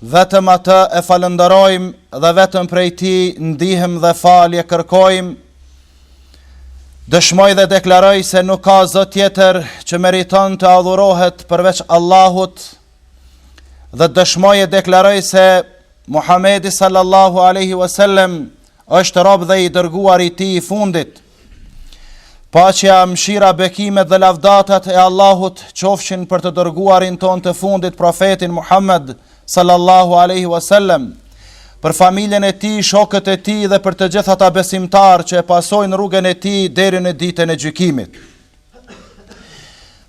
Vetëm Atë e falënderojmë dhe vetëm prej Tij ndihmë dhe falje kërkojmë. Dëshmoj dhe deklaroj se nuk ka zot tjetër që meriton të adhurohet përveç Allahut. Dhe dëshmoj e deklaroj se Muhamedi sallallahu alaihi wasallam është rob dhe i dërguar i Tij i fundit. Paqja, mëshira, bekimet dhe lavdatat e Allahut qofshin për të dërguarin tonë të fundit profetin Muhammed sallallahu alaihi wasallam, për familjen e tij, shokët e tij dhe për të gjithë ata besimtarë që e pasojnë rrugën e tij deri në ditën e gjykimit.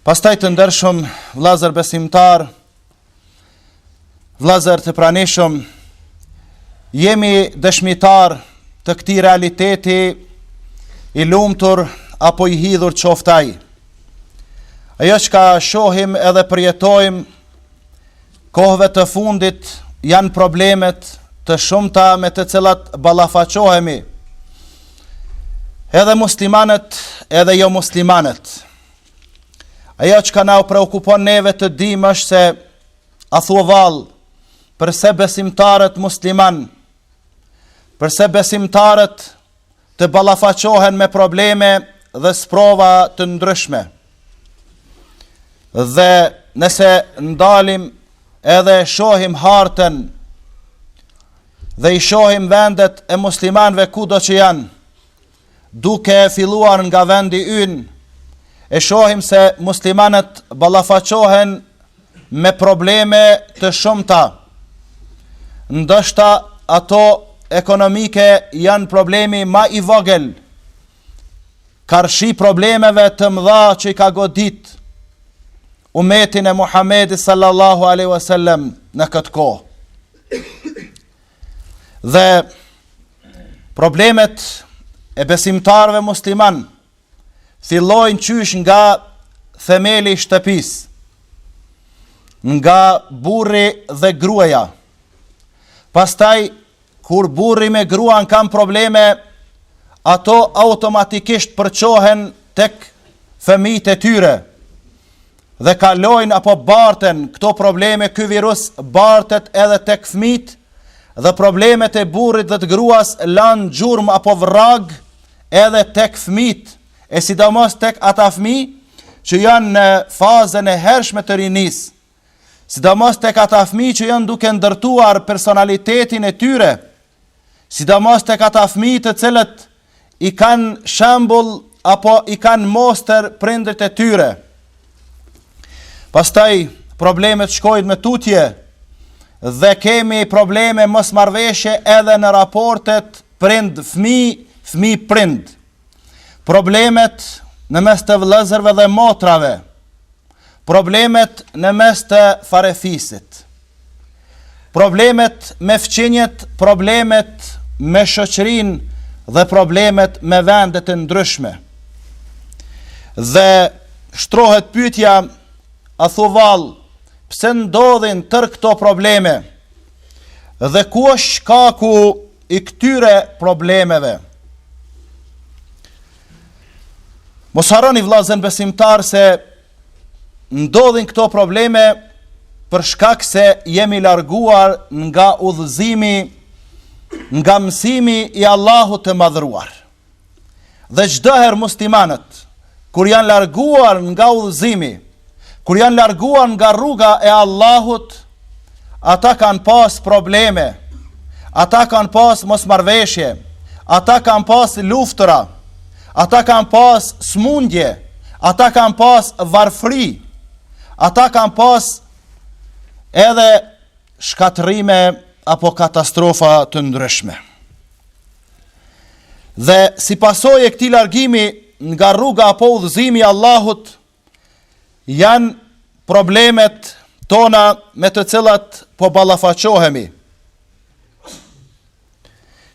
Pastaj të ndershëm vllazër besimtarë, Vllazër të pranishëm, jemi dëshmitarë të këtij realiteti i lumtur apo i hidhur qoftë ai. Ajo çka shohim edhe përjetojmë, kohëve të fundit janë problemet të shumta me të cilat ballafaqohemi, edhe muslimanet edhe jomuslimanët. Ajo çka na u preokupon neve të dim është se a thua vallë përse besimtarët muslimanë, përse besimtarët të ballafaqohen me probleme dhe sprova të ndryshme. Dhe nëse ndalim edhe shohim hartën dhe i shohim vendet e muslimanëve kudo që janë, Duke filluar nga vendi ynë, e shohim se muslimanët ballafaqohen me probleme të shumta. Ndoshta ato ekonomike janë problemi ma i vogël, karshi problemeve të mëdha që i ka godit umetin e Muhammedit sallallahu aleyhi wasallam në këtë kohë. Dhe problemet e besimtarëve muslimanë fillojnë qysh nga themeli i shtëpisë, nga burri dhe gruaja. Pastaj kur burri me gruan kanë probleme, ato automatikisht përçohen tek fëmijët e tyre. dhe kalojnë apo barten këto probleme ky virus bartet edhe tek fëmijët dhe problemet e burrit dhe të gruas lanë gjurmë apo vragë edhe tek fëmijët e sidomos tek ata fëmijë që janë në fazën e hershme të rinisë sidomos tek ata fëmijë që janë duke ndërtuar personalitetin e tyre sidomos tek ata fëmijë të cilët i kanë shembull apo i kanë mostër prindërit e tyre. Pastaj problemet shkojnë më tutje dhe kemi probleme mosmarrëveshje edhe në raportet prind fmijë, fmijë prind. problemet në mes të vëllezërve dhe motrave, problemet në mes të farefisit, problemet me fqinjet, problemet me shoqërinë dhe problemet me vendet e ndryshme. Dhe shtrohet pytja, a thua vallë, pse ndodhin tërë këto probleme? dhe ku është shkaku i këtyre problemeve. Mos harroni vllazën besimtarë se ndodhin këto probleme për shkak se jemi larguar nga udhëzimi, nga mësimi i Allahut të madhruar. Dhe çdo herë muslimanët kur janë larguar nga udhëzimi, kur janë larguar nga rruga e Allahut, ata kanë pas probleme, ata kanë pas mosmarrëveshje, ata kanë pas luftëra, ata kanë pas smundje, ata kanë pas varfri, ata kanë pas edhe shkatërrime apo katastrofa të ndryshme. Dhe si pasojë e këtij largimi nga rruga apo udhëzimi i Allahut janë problemet tona me të cilat po ballafaqohemi.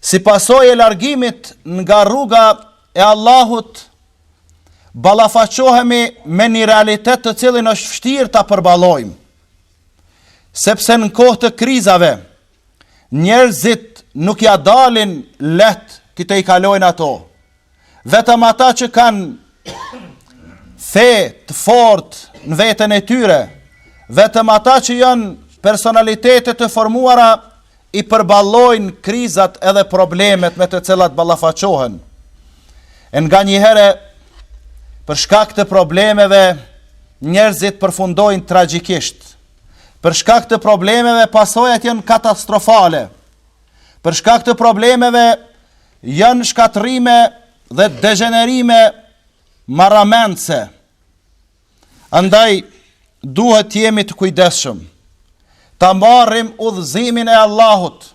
Si pasojë e largimit nga rruga e Allahut ballafaqohemi me një realitet të cilin është vështirë ta përballojmë. Sepse në kohë të krizave, Njerëzit nuk ia dalin lehtë t'i të i kalojnë ato. Vetëm ata që kanë fe të fortë në veten e tyre, vetëm ata që janë personalitete të formuara i përballojnë krizat edhe problemet me të cilat ballafaqohen. E nganjëherë për shkak të problemeve njerëzit përfundojnë tragjikisht. Për shkak të problemeve pasojat janë katastrofale. Për shkak të problemeve janë shkatërrime dhe degenerime marramendëse. Andaj duhet të jemi të kujdesshëm. Ta marrim udhëzimin e Allahut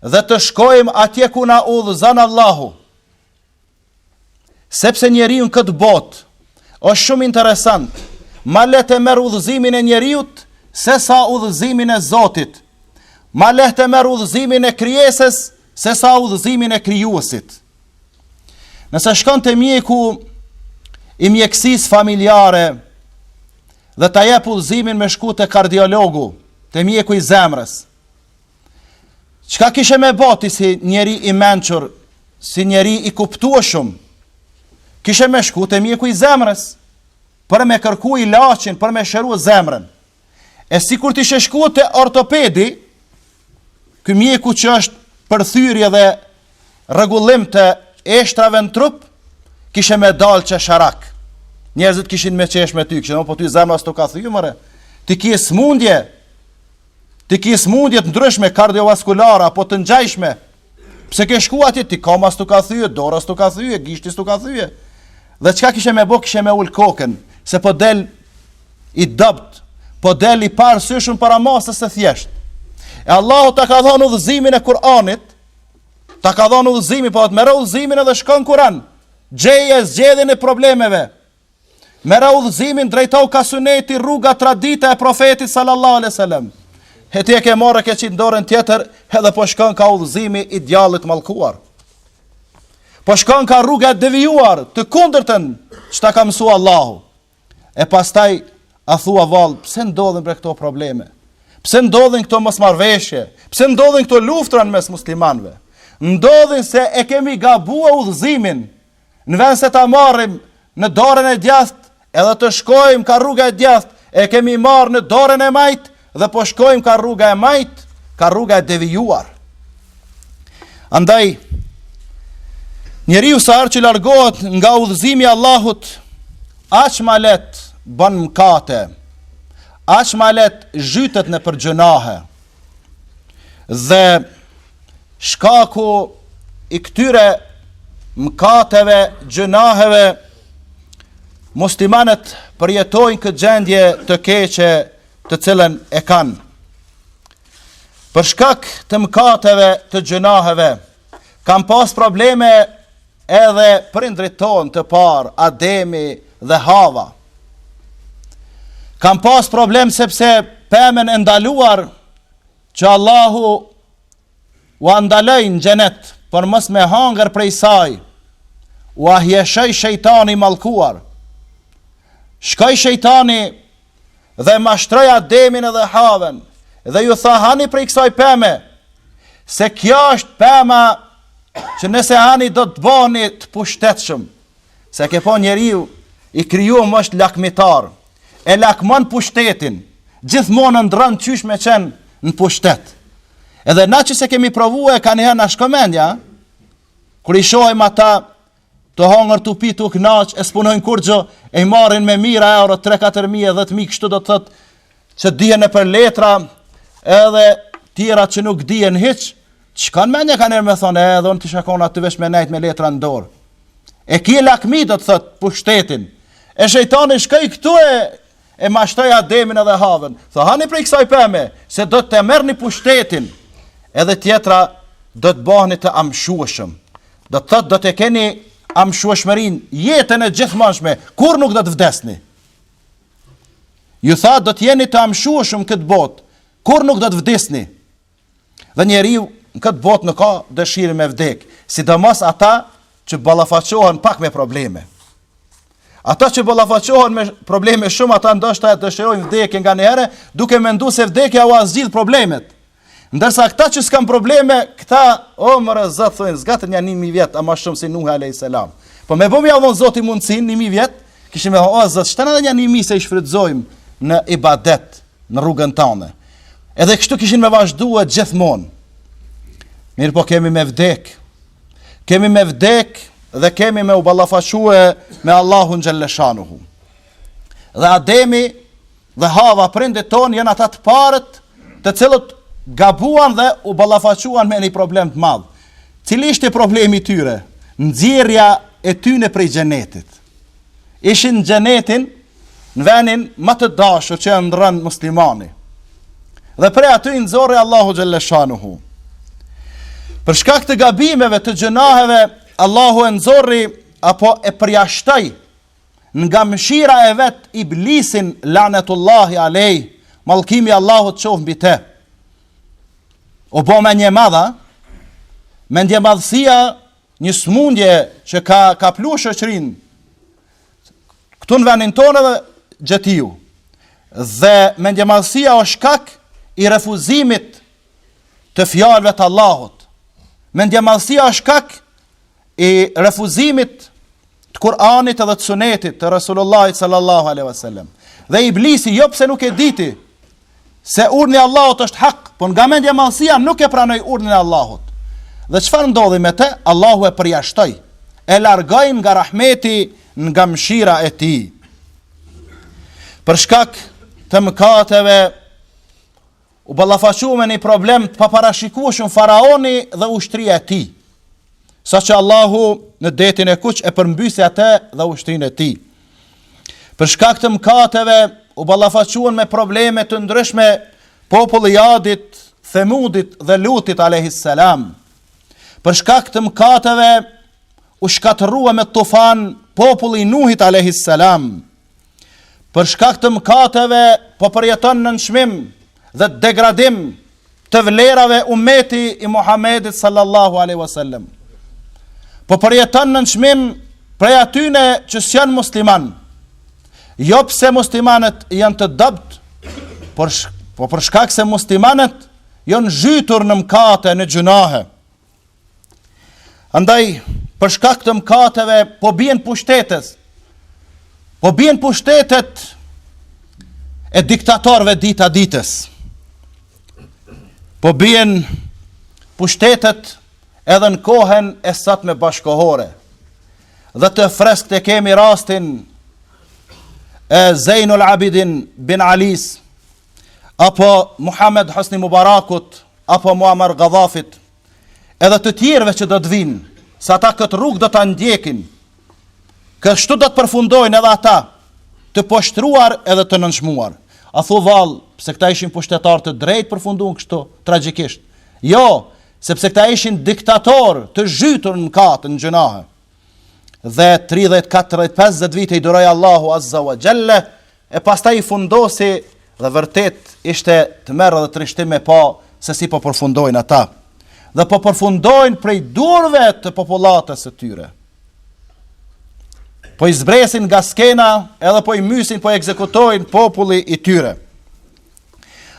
dhe të shkojmë atje ku na udhëzon Allahu. Sepse njeriu në këtë botë është shumë interesant, ma lehtë e merr udhëzimin e njeriut, se sa udhëzimin e Zotit, ma lehtë e merr udhëzimin e krijesës, se sa udhëzimin e krijuesit. Nëse shkon te mjeku i mjekësisë familjare dhe ta jep udhëzimin me shku te kardiologu, te mjeku i zemrës, Çka kishe me ba ti si njeri i mençur, si njeri i kuptueshëm, kishe me shku te mjeku i zemrës, për me kërku ilaçin, për me shëru zemrën. E sikur t'ishe shku te ortopedi, te mjeku që është për thyrje dhe rregullim të eshtrave në trup, kishe me dal qesharak. Njerëzit kishin me qesh me ty, kishin, po ty zemra s'tu ka thy more, ti ke smundje, Ti ke smundje të ndryshme kardiovaskulare apo të ngjashme. Pse ke shku atje ti kama s'tu ka thye, dora s'tu ka thye, gishti s'tu ka thye. Dhe çka kishe me bë, kishe me ul kokën, se po del i dobt, po del i paarsyeshëm para masës së thjesht. E Allahu ta ka dhënë udhëzimin e Kur'anit, ta ka dhënë udhëzimin, po të merr udhëzimin edhe shko n'Kur'an. Gjeje zgjedhjen e problemeve. Merre udhëzimin drejtohu ka suneti rruga tradita e profetit sallallahu alaihi wasallam. E ti e ke marrë, e ke qit n'dorën tjetër, edhe po shkon ka udhëzimi i djallit t'mallkuar. Po shkon ka rruga e devijuar, të kundërtën ç'ta ka mësua Allahu. E pastaj a thua vallë, pse ndodhin pra këto probleme? Pse ndodhin këto mosmarrveshje? Pse ndodhin këto luftra n'mes muslimanëve? Ndodhin se e kemi gabuar udhëzimin. Në vend se ta marrim në dorën e djathtë edhe të shkojmë ka rruga e djathtë, e kemi marrë në dorën e majtë dhe po shkojmë ka rruga e majtë, ka rruga e devijuar. Andaj, njeriu sa herë që largohet nga udhëzimi i Allahut, aq ma lehtë bënë mkate, aq ma lehtë zhytet nëpër gjynahe, dhe shkaku i këtyre mkateve, gjynaheve, muslimanët përjetojnë këtë gjendje të keqe të cilën e kanë. Për shkak të mkateve, të gjynaheve, kanë pas probleme edhe prindrit ton të parë, Ademi dhe Hava. Kanë pas problem sepse pemën e ndaluar Që Allahu ua ndaloi në xhenet për mos me hangër prej saj, ua hijeshoi shejtani i mallkuar. Shkoi shejtani dhe mashtroi Ademin edhe Haven dhe ju tha hani prej kësaj peme, se kjo është pema që nëse hani do të boni të pushtetshëm. Se e ke pa njeriu i krijum është lakmitar, e lakmon pushtetin, gjithmonë ëndrron qysh me qenë në pushtet. Edhe na që se kemi provu e kanjëherë na shkon mendja, kur i shohim ata tu hongër tu pi tu knaq, e s'punojnë kurgjo, e i marrin me mija euro 3-4 mi e 10 mi, kështu do të thotë, që dihen nëpër letra edhe tjera që nuk dihen hiq, që shkon menja kanjëherë me thonë, e edhe unë kisha kon atë ven me nejt me letra në dorë. E ki lakmi do të thotë pushtetin, e shejtani shkoi këtu e, e mashtroi Ademin edhe Havën, tha hani prej kësaj peme, se do të merrni pushtetin, edhe tjetra do të bëhni të amshueshëm, do të thotë do ta keni amshueshmërinë, jetën e gjithmonshme kurrë nuk do të vdesni. Ju tha do të jeni të amshueshëm këtë botë, kurrë nuk do të vdisni. Dhe njeriu në këtë botë nuk ka dëshirë me vdek, sidomos ata që ballafaqohen pak me probleme. Ata që ballafaqohen me probleme shumë, ata ndoshta e dëshirojnë vdekjen nganjëherë, duke menduar se vdekja ua zgjidh problemet. Ndërsa këta që s'kanë probleme, këta, o oh, more zot, thojnë, zgatna një një mi vjet, a ma shumë si Nuhi a.s. Po me ba me ja dhonë Zoti mundësinë, një mi vjet, kishim e o Zot, shtona edhe një një mi se i shfrytëzojmë në ibadet, në rrugën tane. Edhe kështu kishin me vazhdue gjithmonë. Mirëpo kemi me vdek. Kemi me vdek dhe kemi me u ballafaque me Allahun xhelleshanuhu. Dhe Ademi, Dhe Hava, prindit tonë janë ata të parët të cilët gabuan dhe u ballafaquan me një problem të madh. Cili ishte problemi i tyre? Nxjerrja e tyre prej xhenetit. Ishin në xhenetin në vendin më të dashur që ëndrron muslimani. Dhe prej aty i nxorri Allahu xhelleshanuhu. Për shkak të gabimeve të gjynaheve, Allahu e nxorri apo e përjashtoi nga mëshira e vet Iblisin lanetullahi alejh mallkimi i Allahut qoftë mbi të u bë mendjemadh, mendjemadhësia një smundje që ka kaplu shoqërin këtu në vendin tonë dhe gjetiu dhe mendjemadhësia o shkak i refuzimit të fjalëve të Allahut. Mendjemadhësia është shkak i refuzimit të Kur'anit edhe të Sunetit të Resulullahit sallallahu alaihi wasallam. Dhe iblisi jo pse nuk e diti se urdhni i Allahut është hak, por nga mendjemadhësia nuk e pranoi urdhnin e Allahut. Dhe çfarë ndodhi me të? Allahu e përjashtoi, e largoi nga rahmeti, nga mëshira e tij. Për shkak të mëkateve U ballafaqua me një problem të paparashikueshëm faraoni dhe ushtria e tij. Saqë Allahu në detin e kuq e përmbysi atë dhe ushtrinë e tij. Për shkak të mëkateve u ballafaquan me probleme të ndryshme populli i Adit, Themudit dhe Lutit alayhis salam. Për shkak të mëkateve u shkatërrua me tufan populli i Nuhit alayhis salam. Për shkak të mëkateve po përjeton nënçmim dhe degradim të vlerave umeti i Muhammedit sallallahu aleyhi wasallam. Po përjeton nënçmim prej atyne që s'janë muslimanë. Jo pse muslimanët janë të dobët, por, po për shkak se muslimanët janë zhytur në mëkate në gjynahe. Andaj, për shkak të mëkateve, po bien pushtetet, po bien pushtetet e diktatorëve dita ditës, po bien pushtetet edhe në kohën e sotme bashkëkohore, dhe të freskët e kemi rastin e Zejnul Abidin bin Alisë, apo Muhamed Hosni Mubarakut, apo Muammar Gadhafit, edhe të tjerëve që do të vinë, se ata këtë rrugë do ta ndjekin, kështu do të përfundojnë edhe ata, të poshtruar edhe të nënçmuar. A thu vallë, pse këta ishin pushtetarë të drejtë përfundun kështu, tragikisht. Jo, sepse këta ishin diktatorë të zhytur në mëkate, në gjynahe. Dhe 30, 40, 50 vite i duroi Allahu Azza wa Xhelle, E pastaj i fundosi dhe vërtet ishte tmerr edhe trishtim me pa se si po përfundojnë ata dhe po përfundojnë prej durve të popullatës së tyre. Po i zbresin nga skena edhe po i mysin, po i ekzekutojnë populli i tyre.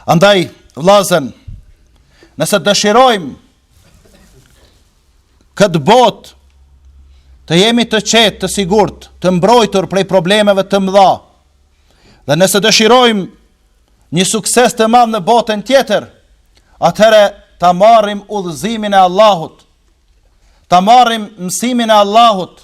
Andaj, vllazën, nëse dëshirojmë këtë botë të jemi të qetë, të sigurt, të mbrojtur prej problemeve të mëdha. Dhe nëse dëshirojmë një sukses të madh në botën tjetër, atëherë ta marrim udhëzimin e Allahut. Ta marrim mësimin e Allahut,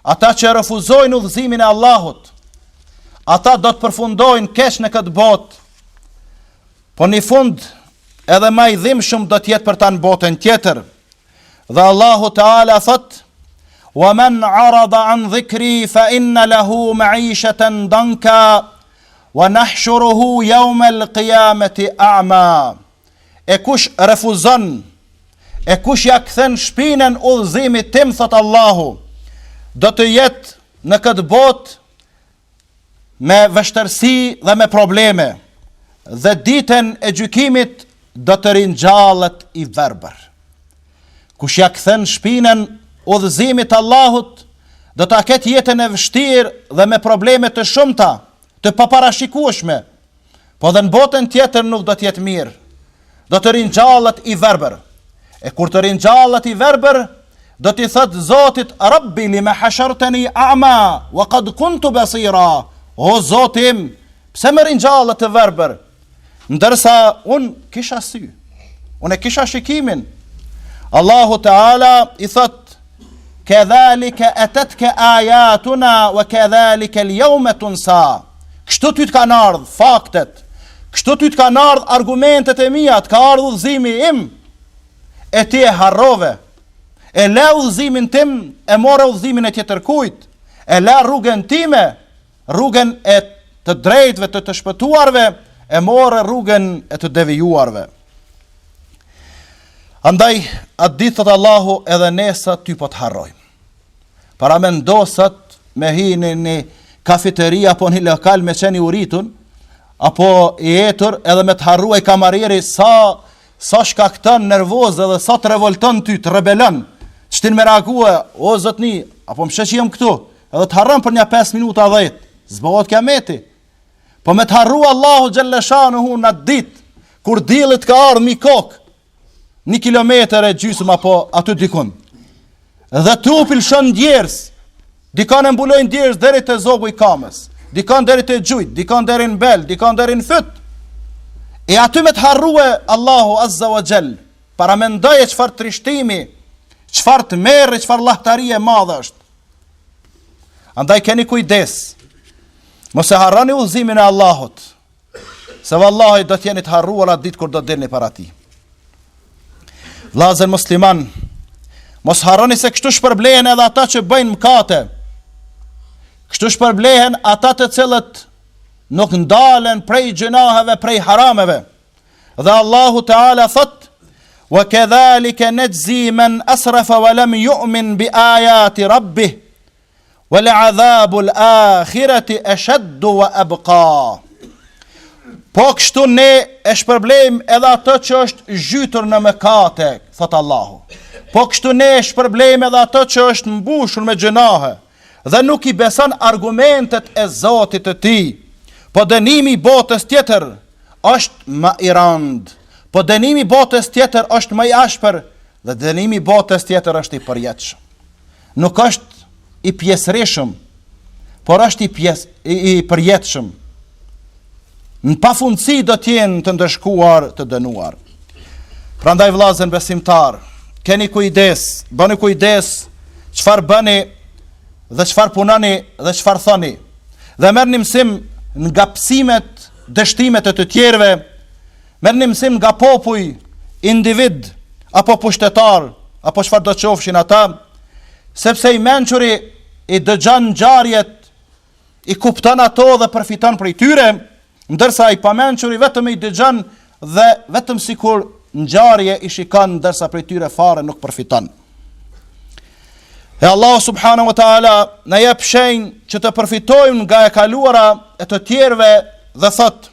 Ata që refuzojnë udhëzimin e Allahut, ata do të përfundojnë keq në këtë botë, po një fund edhe ma i dhimshëm do të jetë për ta në botën tjetër. Dhe Allahu Teala thotë, wa men arada an dhikri fa inna lahu ma'ishatan danka wa nahshuruhu yawm al-qiyamati a'ma E kush refuzon, e kush ia kthen shpinën udhëzimit tim, thotë Allahu, do të jetë në këtë botë me vështirësi dhe me probleme, dhe ditën e gjykimit do të ringjallet i verbër. Kush ia kthen shpinën udhëzimit të Allahut, do ta ketë jetën e vështirë dhe me probleme të shumta, të paparashikueshme, Po dhe në botën tjetër nuk do të jetë mirë. Do të ringjallet i verbër. E kur të ringjallet i verbër, do t'i thotë Zotit, Rabbi lime hasharteni a'ma, wa kad kunte besira, o Zoti im, pse më ringjalle të verbër, ndërsa unë kisha sy, unë e kisha shikimin, Allahu Teala i thotë, kedhalike etetke ajatuna, wa kedhalikel jeume tunsa, Kështu ty të kanë ardhë faktet, kështu ty të kanë ardhë argumentet e mia, të ka ardhë udhëzimi im, e ti e harrove, e le udhëzimin tim, e more udhëzimin e tjetër kujt, e le rrugën time, rrugën e të drejtëve të të shpëtuarve, e more rrugën e të devijuarve. Andaj, atë ditë thotë Allahu edhe ne sot ty po të harrojmë. Paramendo sot me hi në një kafeteri apo një lokal me qenë i uritun, apo i etur edhe me të harrue kamarieri sa, sa shkakton nervoz edhe sa të revolton ty, të rebelon, që ti me reague, o zotni, a po më sheh që jem këtu, edhe të harron për nja 5 minuta 10, s'bëhet kijameti, po me të harru Allahu xhele shanuhu në atë ditë, kur dielli t'ka ardhë mi kokë, një kilometër e gjysëm apo aty dikun. Dhe trupi lëshon djersë. Dikon e mbulon djersë deri te zogu i kamës. Dikon deri te gjujt, dikon deri në bel, dikon deri në fyt. E aty me të harrue Allahu Azza wa Jall. Paramendoje çfarë trishtimi, çfarë tmerri, çfarë llahtari e madhe është. Andaj keni kujdes. Mos e harroni udhëzimin e Allahut. Se vallahi do të jeni të harruar atë ditë kur do të dilni para tij. Vllazër musliman, mos harroni se kështu shpërblehen edhe ata që bëjnë mëkate. Kështu shpërblehen ata të cilët nuk ndalen prej gjynaheve, prej harameve. Dhe Allahu Teala thot: "Wa kadhalika najzi man asrafa wa lam yu'min bi ayati rabbih." Wa la'adhabul akhirati ashaddu wa abqa. Po kështu ne e shpërblejmë edhe atë që është zhytur në mëkate, thot Allahu. Po kështu ne e shpërblejmë edhe atë që është mbushur me gjynahe dhe nuk i beson argumentet e Zotit të tij. Po dënimi i botës tjetër është më i randë. Po dënimi i botës tjetër është më i ashpër dhe dënimi i botës tjetër është i përjetshëm. nuk është i pjesërishëm, por është i, pjes, i, i përjetshëm. Në pafundësi do të jenë të ndëshkuar të dënuar. Prandaj vllazën besimtarë, keni kujdes, bëni kujdes, çfarë bëni dhe çfarë punoni dhe çfarë thoni. Dhe merrni mësim nga pësimet, dështimet e të tjerëve, Merrni mësim nga popuj, individë, apo pushtetarë, apo çfarëdo qofshin ata, sepse i mençuri i dëgjon ngjarjet, i kupton ato dhe përfiton prej tyre, ndërsa i pamençuri vetëm i dëgjon dhe vetëm sikur ngjarje i shikon ndërsa prej tyre fare nuk përfiton. E Allahu subhanahu wa ta'ala na jep shenjë që të përfitojmë nga e kaluara e të tjerëve dhe thotë,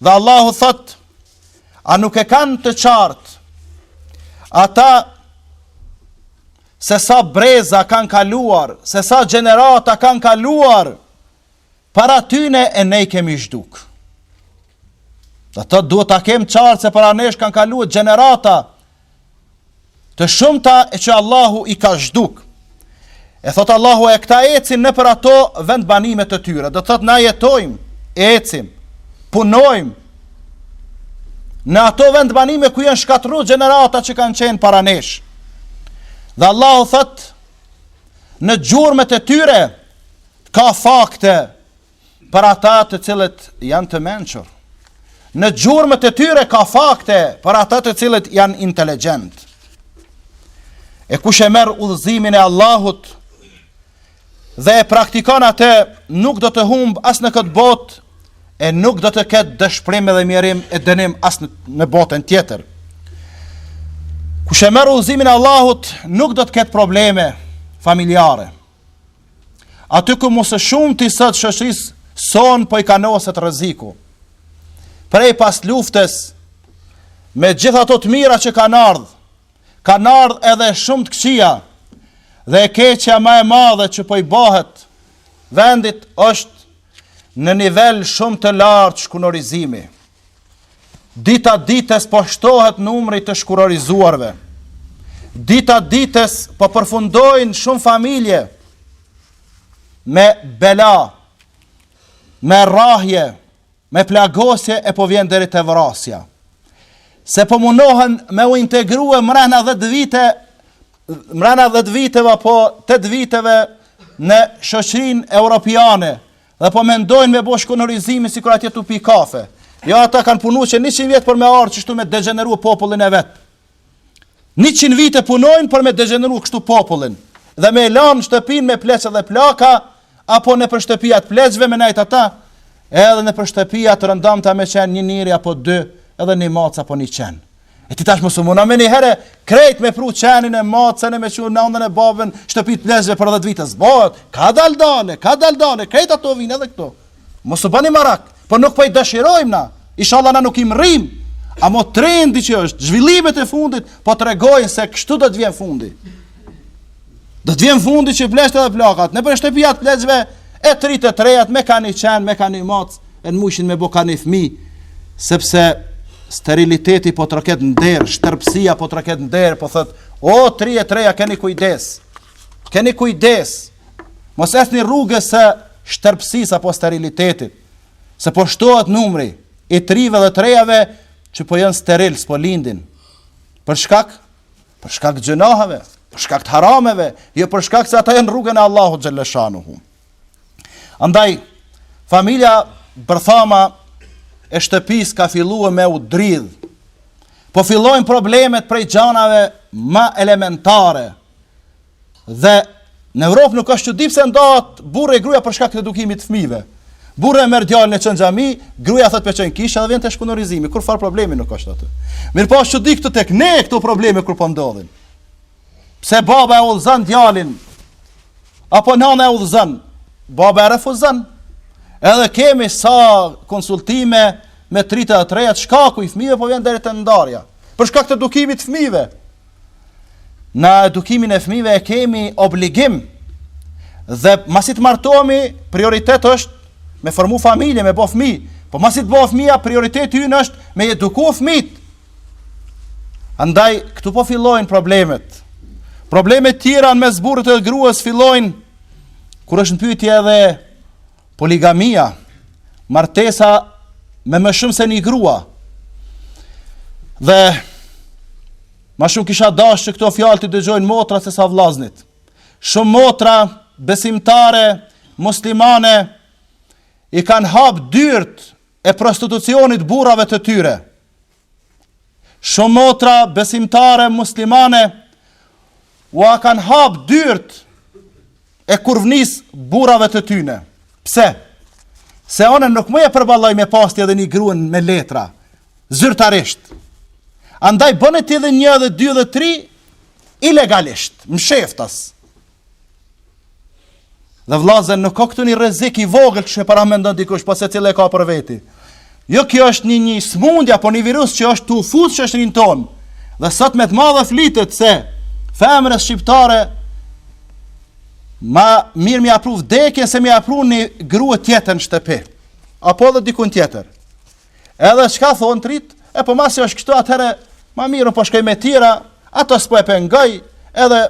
Dhe Allahu thot, a nuk e kanë të qartë ata se sa breza kanë kaluar, se sa gjenerata kanë kaluar, para tyne e ne i kemi zhduk. Do thot duhet ta kemi qartë se para nesh kanë kaluar gjenerata, Të shumta e që Allahu i ka zhduk. E thot Allahu e këta ecin nëpër ato vendbanime të tyre. Do thot na jetojmë, ecim, punojmë në ato vendbanime ku janë shkatru gjeneratat që kanë qenë para nesh. Dhe Allahu thot në gjurmët e tyre ka fakte për ata të cilët janë të mençur. Në gjurmët e tyre ka fakte për ata të cilët janë inteligjentë. E kush e merr udhëzimin e Allahut dhe e praktikon atë, nuk do të humbë as në këtë botë e nuk do të ketë dëshpërim edhe mjerim e dënim as në, në botën tjetër. Kush e merr udhëzimin e Allahut, nuk do të ketë probleme familjare. Aty ku ma së shumti sot shoqërisë sonë po i kanoset rreziku. Prej pas luftës, me gjithë ato të mira që kanë ardhë, kanë ardhë edhe shumë të këqija, dhe e keqja ma e madhe që po i bëhet, vendit është në nivel shumë të lartë shkurorëzimi. Dita ditës po shtohet numri i të shkurorëzuarve. Dita ditës po përfundojnë shumë familje me bela, me rrahje, me plagosje e po vjen deri te vrasja. Se po mundohen me u integru mrena 10 vite, mrena 10 viteve apo 8 viteve në shoqërinë europiane, Dhe po mendojnë me bo shkurorëzimin sikur atje tu pi kafe. Jo ata kanë punu që 100 vjet për me ardhë qështu me degjeneru popullin e vet. 100 vite punojnë për me degjeneru kështu popullin. Dhe me e lanë shtëpinë me pleq dhe plaka, apo nëpër shtëpia të pleqve me nejt ata, edhe nëpër shtëpia të rëndomta me qenë një njeri apo dy, edhe një macë apo një qen. E ti tash mos u muno menjëherë, krejt me pru qenin e macën e me çu nanën e babën, shtëpi t'pleqve për 10 vite s'bohet, kadal-dale, kadal-dale, krejt ato vijnë edhe këtu. Mos u bani marak, po nuk po i dëshirojmë na, ishalla na nuk i mrrijmë, amo trendi që është, zhvillimet e fundit, po tregojnë se kështu do të vjen fundi. Do të vjen fundi që pleqtë dhe plakat, nëpër shtëpia të pleqve, e të rinjtë e të rejat, me ka një qen, me ka një macë, e në mushin me bo ka një fmi, sepse steriliteti po troket në derë, shterpësia po troket në derë, po thotë, o, të ri e të reja, keni kujdes, keni kujdes, mos i hyni rrugës së shterpësisë apo sterilitetit, se po shtohet numri, i të rive dhe të rejave, që po janë steril, s'po lindin, për shkak, Për shkak të gjënaheve, për shkak të harameve, jo për shkak se ata janë rrugën e Allahut xhalleshanuhu. Andaj familja Bërthama e shoqërisë ka filluar me u dridh. Po fillojnë problemet prej gjanave më elementare. Dhe në Evropë nuk është çudi pse ndahet burri e gruaja për shkak të edukimit të fëmijëve. Burri e merr djalin e çon n'xhami, gruaja thotë po e çoj n'kishë dhe vjen te shkurorëzimi, kurrfarë problemi nuk është aty. Mirëpo është çudi këtu tek ne këto probleme kur po ndodhin. Pse baba e udhëzon djalin? Apo nëna e udhëzon? Baba e refuzon. Edhe kemi sa konsultime me të ri e të reja, shkaku i fëmijëve po vjen deri te ndarja. Për shkak të edukimit të fëmijëve. në edukimin e fëmijëve e kemi obligim dhe masi të martohemi prioritet është me formu familje, me bo fëmi, po masi të bo fëmija prioritet i ynë është me eduku fëmit. Andaj, këtu po fillojnë problemet. Problemet tjera në mes burrit e grues fillojnë kur është në pyetje edhe Poligamia, martesa me më shumë se një grua. Dhe Ma shumë kisha dashë që këto fjalë t'i dëgjojnë motrat se sa vllaznit. Shumë motra besimtare, muslimane, i kanë hapë dyrt e prostitucionit burrave të tyre. Shumë motra besimtare muslimane ua kanë hapë dyrt e kurvnisë burrave të tyne. Pse? Se ajo nuk mun e përballon me pas ti edhe një grue me letra, zyrtarisht. Andaj boni ti edhe një dhe dy dhe tri, ilegalisht, msheftas. Dhe vllazën, nuk ka këtu një rrezik i vogël që paramendon dikush, po secili e ka për veti. Jo kjo është një një smundje apo një virus që është tu u fut n'shoqërinë tonë. Dhe sot me të madhe flitet se femrës shqiptare ma mirë m'i afru vdekjen se m'i afru një grua tjetër në shtëpi apo edhe dikund tjetër. Edhe çka thonë t'rit, e po masi është kështu atëherë, ma mirë po shkoj me tjera, ato s'po e pengojn, edhe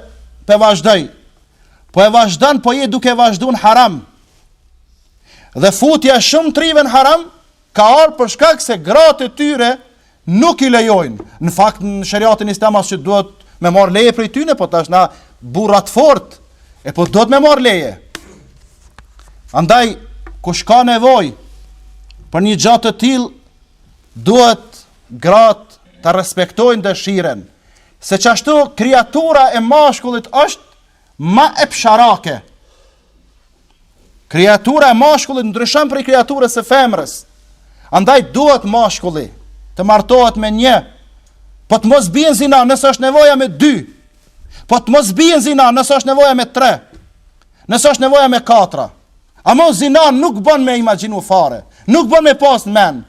pe vazhdoj. Po e vazhdon, po je duke vazhdu në haram. Dhe futja e shumë t'rive në haram ka ardh për shkak se gratë e tyre nuk i lejojnë. Në fakt në shariatin islam as që duhet me marr leje prej tyne, po tash na burrat e fortë E po duhet me marrë leje. Andaj, kush ka nevojë për një gja të tillë, duhet gratë ta respektojnë dëshirën, se qashtu kreatura e mashkullit është ma epsharake. Kreatura e mashkullit ndryshon prej kreaturës së femrës. Andaj, duhet mashkulli të martohet me një, po të mos bien n'zina nëse është nevoja me dy, Po të mos bien n'zina, nëse është nevoja me tre, nëse është nevoja me katra. Ama zina nuk bën me imagjinu fare, nuk bën me pas në men.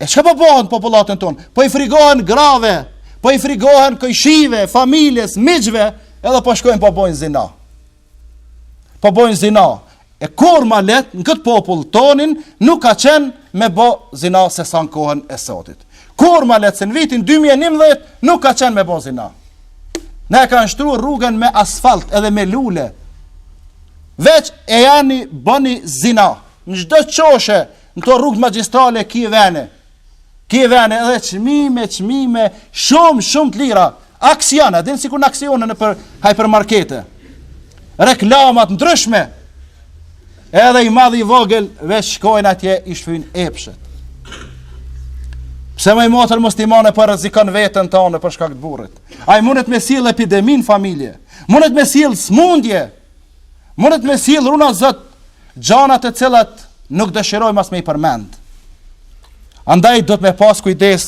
E çka po bëhet n'popullatën tonë? Po i frigohen grave, po i frigohen kojshive, familjes, miqve, edhe po shkojnë po bëjnë zina. po bojnë zina, e kurrë ma lehtë në këtë popull tonin, nuk ka qenë me bo zina se sa në kohën e sotit. Kurrë ma lehtë se në vitin 2011, nuk ka qenë me bo zina. Na e kanë shtru rrugën me asfalt edhe me lule, veç ejani boni zina, në çdo qoshe në këto rrugë magistrale ki vene, Ki vene edhe çmime, çmime, shumë, shumë të lira. Aksione, din sikur në aksione nëpër hipermarkete. Reklama të ndryshme. Edhe i madhi i vogel, veç shkojnë atje i shfryjn epshet. Pse moj motër muslimane po rrezikon veten tane për shkak të burrit. Ai mundet me sjellë epidemi në familje. Mundet me sjellë smundje. Mundet me sjellë runa Zot gjana të cilat nuk dëshirojmë as me i përmend. Andaj duhet me pas kujdes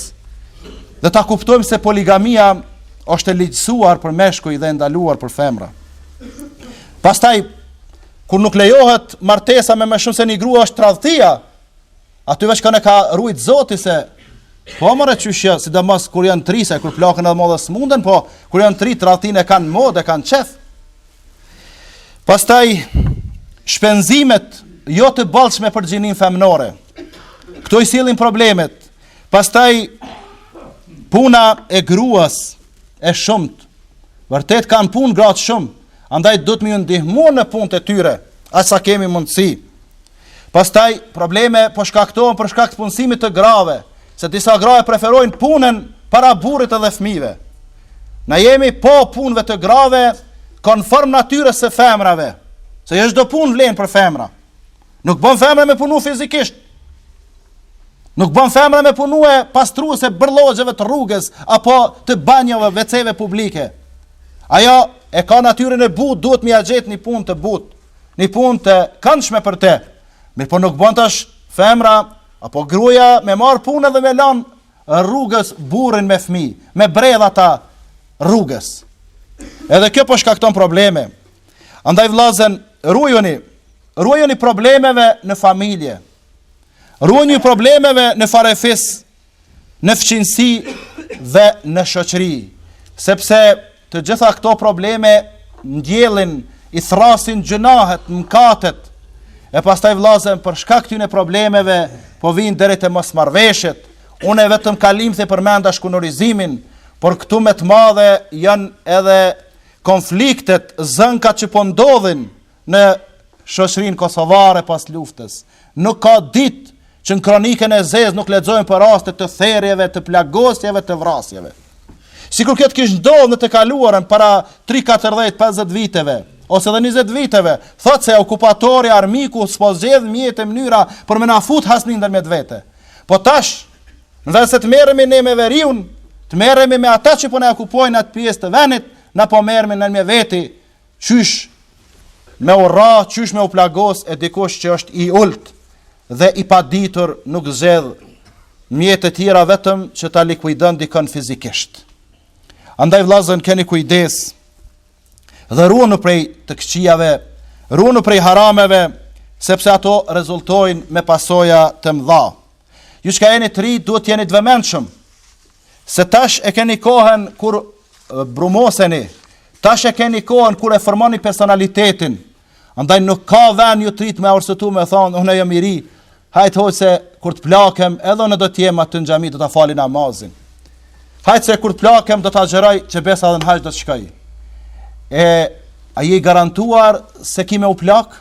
dhe ta kuptojmë se poligamia është e ligjësuar për meshkuj dhe e ndaluar për femra. Pastaj, kur nuk lejohet martesa me më shumë se një grua është tradhtia, aty veç kanë ka rujt Zoti se po mërë e qyshja, sidomos kur janë të ri, se kur plaken edhe me dashtë s'munden, po kur janë të ri, tradhtinë e kanë modë, e kanë qejf, Pastaj shpenzimet jo të bollshme për gjininë femnore. Këto i sjellin problemet. Pastaj puna e gruas e shumtë. Vërtet kanë punë gratë shumë, andaj duhet m'ju ndihmuar në punët e tyre, aq sa kemi mundësi. Pastaj probleme po shkaktohen për shkak të punësimit të grave, se disa gra e preferojnë punën para burrit edhe fëmijëve. Na jemi po punëve të grave konform natyrës së femrave, se jo çdo punë vlen për femra. Nuk bën femra me punu fizikisht. Nuk bën femra me punu pastruese e bërllogëve të rrugës apo të banjave, WC-ve publike. Ajo e ka natyrën e butë, duhet me ia gjet një punë të butë. Një punë të këndshme për te, mirëpo nuk bën tash femra, apo gruja me marr punë dhe me lanë rrugës burrin me fmi, me bredh ata rrugës. Edhe kjo po shkakton probleme. Andaj vllazën, ruajuni, ruajuni problemeve në familje, ruajuni problemeve në farefis, në fqinjësi dhe në shoqëri, sepse të gjitha këto probleme ndjellin, i thrrasin gjynahet, mëkatet, e pastaj vllazën për shkak këtyne problemeve, po vijnë deri te mosmarrëveshjet, unë vetëm kalimthi përmenda shkunorizimin, por këtu me të madhe janë edhe konfliktet, zënkat që po ndodhin në shoqërinë kosovare pas luftës, Nuk ka ditë që në kronikën e zezë nuk lexojmë për raste të therjeve, të plagosjeve, të vrasjeve. Sikur kjo të kish ndodhur në të kaluarën para 30, 40, 50 viteve ose edhe 20 viteve, thotë se okupatori armiku s'po zgjedh mjet e mënyra për me na fut hasmëri ndërmjet vete. Po tash, në vend se të merremi ne me veriun, të merremi me ata që po na okupojnë atë pjesë të vendit, na po merremi ndërmjet vete. qysh me u rra, qysh me u plagos e dikush që është i ulët dhe i paditur nuk zgjedh mjete tjera vetëm që ta likuidon dikon fizikisht. Andaj vllazën keni kujdes dhe ruanu prej të këqijave, ruanu prej harameve, sepse ato rezultojnë me pasoja të mdha. Ju çka jeni të ri, duhet të jeni të vëmendshëm, se tash e keni kohën kur brumoseni, tash e keni kohën kur e formoni personalitetin, andaj nuk ka ven ju të rit me arsytu me thanë, unë jom i ri, hajt hoxhë se kur të plakem, edhe unë do të jem aty në xhami, do ta fali namazin, hajt se kur të plakem, do të agjëroj qe besa edhe në haxh do të shkoj, e a je i garantuar se ki me u plak,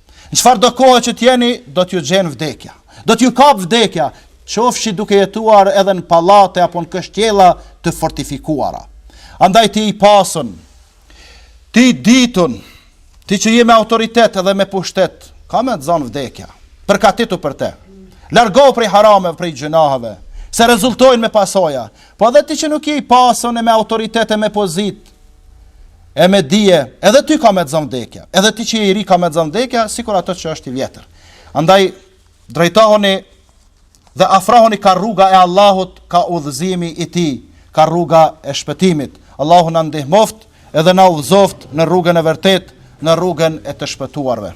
Në çfarëdo kohë që të jeni, do t'ju gjenë vdekja. Do t'ju kapë vdekja, qofshi duke jetuar edhe në pallate apo në kështjella të fortifikuara. Andaj ti i pasun, ti i ditun, ti që je me autoritet edhe me pushtet, ka me të zon vdekja, përgatitu për te. Largohu prej harameve, prej gjynaheve, se rezultojnë me pasoja, po edhe ti që nuk je i pasun e me autoritet e me pozitë, E me dije, edhe ty ka me të zon vdekja. Edhe ti që je i ri ka me të zon vdekja, sikur ato që është i vjetër. Andaj drejtohuni dhe afrohuni ka rruga e Allahut, ka udhëzimi i tij, ka rruga e shpëtimit. Allahu na ndihmoftë edhe na udhëzoftë në rrugën e vërtetë, në rrugën e të shpëtuarve.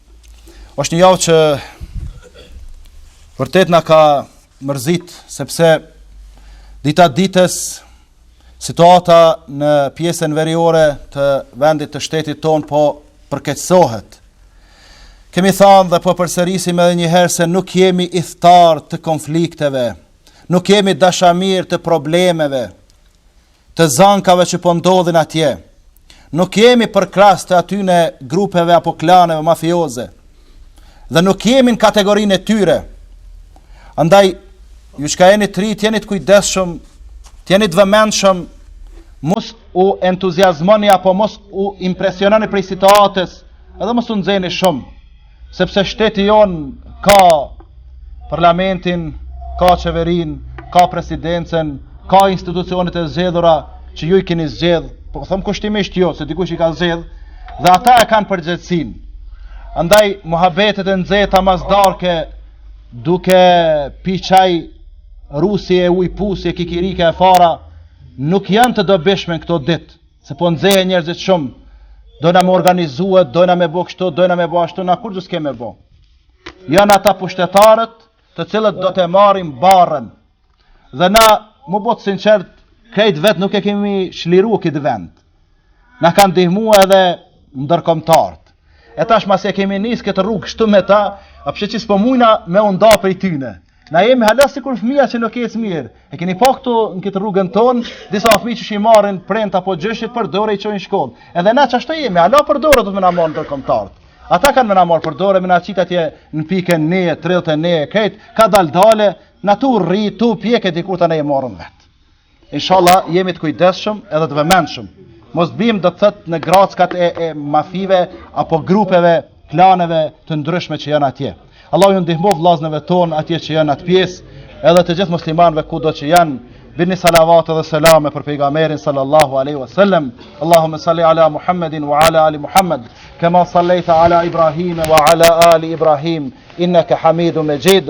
është një javë që vërtet na ka mërzit sepse dita ditës situata në pjesën veriore të vendit të shtetit tonë po përkeqësohet. Kemi thanë dhe po përsërisim edhe një herë se nuk jemi ithtarë të konflikteve, nuk jemi dashamirë të problemeve. të zankave që po ndodhin atje. Nuk jemi përkrahës të atyne grupeve apo klaneve mafioze. Dhe nuk jemi në kategorinë e tyre. Andaj ju çka jeni të ri, të jeni të kujdesshëm, të jeni të vëmendshëm, mos u entuziazmoni apo mos u impresiononi prej situatës, edhe mos u nxeni shumë. Sepse shteti jonë ka parlamentin, ka qeverinë, ka presidencën, ka institucionet e zgjedhura që ju i keni zgjedh, po thom kushtimisht ju, se dikush i ka zgjedh, dhe ata e kanë përgjegjësinë. Andaj, muhabetet e nxeta mas darke, duke pi çaj rusi e ujpusi e kikirike e fara, nuk janë të dobishme në këto ditë. Se po nxehen njerëzit shumë, dojna me organizua, dojna me bo kështu, dojna me bo ashtu, na kurgjë s'kem me bo. Janë ata pushtetarët të cilët do ta marrin barrën. Dhe na, m'u bo të sinqertë, krejt vetë nuk e kemi shliru këtë vend. Na kanë ndihmu edhe ndërkombtarët. E tash masi e kemi nisë këtë rrugë kështu me ta, a p'e sheh që s'po mujna me u nda prej tyne. Na jemi hala sikur fëmija që nuk ecë mirë. E keni pa këtu në këtë rrugën tonë, disa fëmijë qysh i marrin prindt apo gjyshit për dorë i çojnë n'shkollë. Edhe na çashtu jemi, hala për dorë do të me na marrë ndërkombtarët. Ata kanë me na marrë për dorë, me na qit atje në pikën e, 39 e këtë, kadal-dale, na tu rri, tu pjekë dikur tani e marrën vet. Inshallah jemi të kujdesshëm edhe të vëmendshëm. Mos bim do të thotë në grackat e, e mafive apo grupeve, klaneve të ndryshme që janë atje. Allahu ju ndihmoftë vllazënve tonë atje që janë n'atë pjesë, edhe të gjithë muslimanëve kudo që janë. Bini salavate dhe selame për pejgamberin sallallahu alaihi wasallam. Allahumma salli ala Muhammedin wa ala ali Muhammed, kama sallaita ala Ibrahim wa ala ali Ibrahim, innaka Hamidum Majid.